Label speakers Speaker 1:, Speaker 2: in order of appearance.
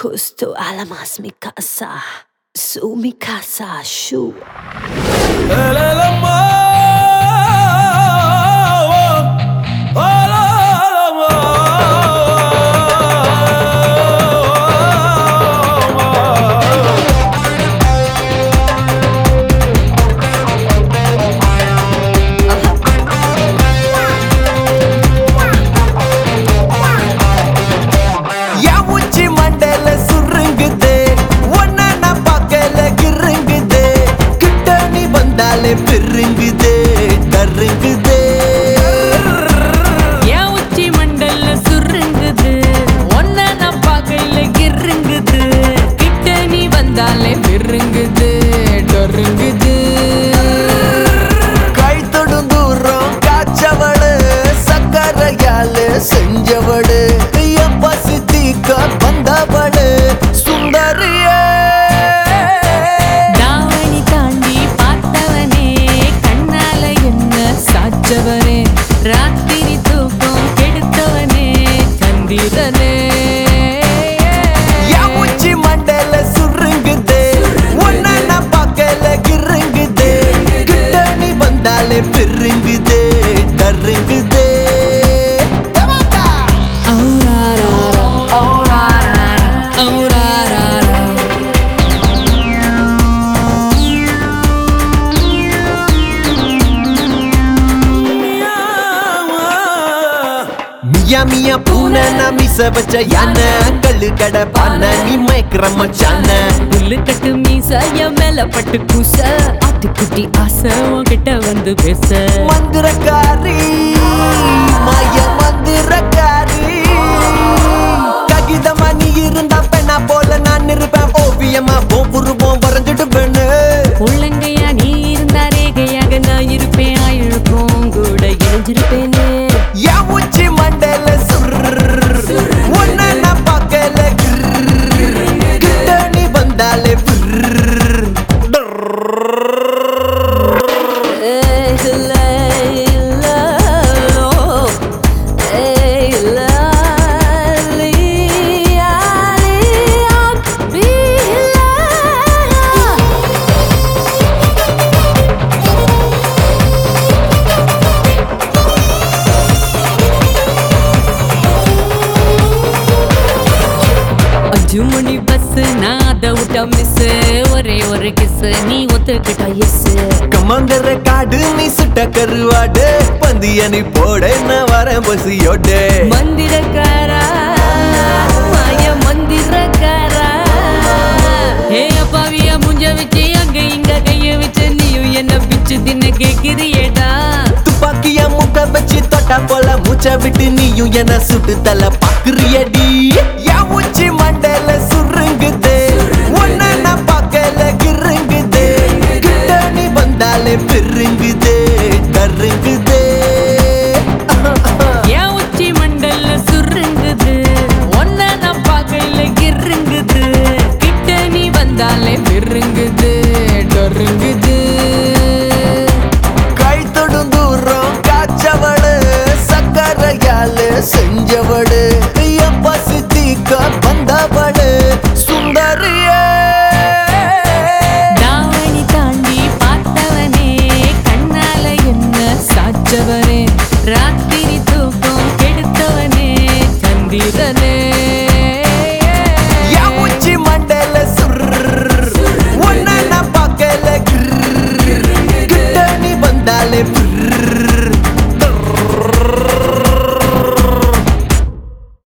Speaker 1: Justo alamas mi casa, su mi casa, shu.
Speaker 2: என்
Speaker 1: பெருங்குது.
Speaker 2: மியா மியா பூனை நான் மிச வச்ச யானை கல்லு கடை பானை நீ மயக்கிற மச்சான
Speaker 1: புல்லு கட்டு மீச என் மேல பட்டு கூச ஆட்டுக்குட்டி ஆசை உன்கிட்ட வந்து பேச.
Speaker 2: மந்திரக்காரி மாய மந்திரக்காரி.
Speaker 1: மணி பஸ் நான் அதை விட்டா மிஸ் ஒரே ஒரு கிஸ் நீ ஒத்துக்கிட்டா எஸ்
Speaker 2: கமங்கர காடு நீ சுட்ட கருவாடு. பந்திய நீ போட நான் வரேன் பசியோட
Speaker 1: மந்திரக்காரா மாய மந்திரக்காரா. ஏ அப்பாவியா முஞ்ச வச்சு அங்க இங்க கைய வச்சு நீயும் என்ன பிச்சு தின்ன கேக்குறியேடா.
Speaker 2: துப்பாக்கிய முக்க வச்சு தொட்டா போல மூச்ச விட்டு நீயும் என்ன சுட்டு தல பாக்குறியடி.
Speaker 1: நெருங்குது
Speaker 2: கை தொடும் தூரம் காய்ச்சவளு சக்கரையால செஞ்சவளு. பசி தீக்க வந்தவளு சுந்தரிய.
Speaker 1: தாவணி தாண்டி பார்த்தவனே கண்ணால என்ன சாச்சவனே ராத்திரி தூக்கம் கெடுத்தவனே சந்திரனே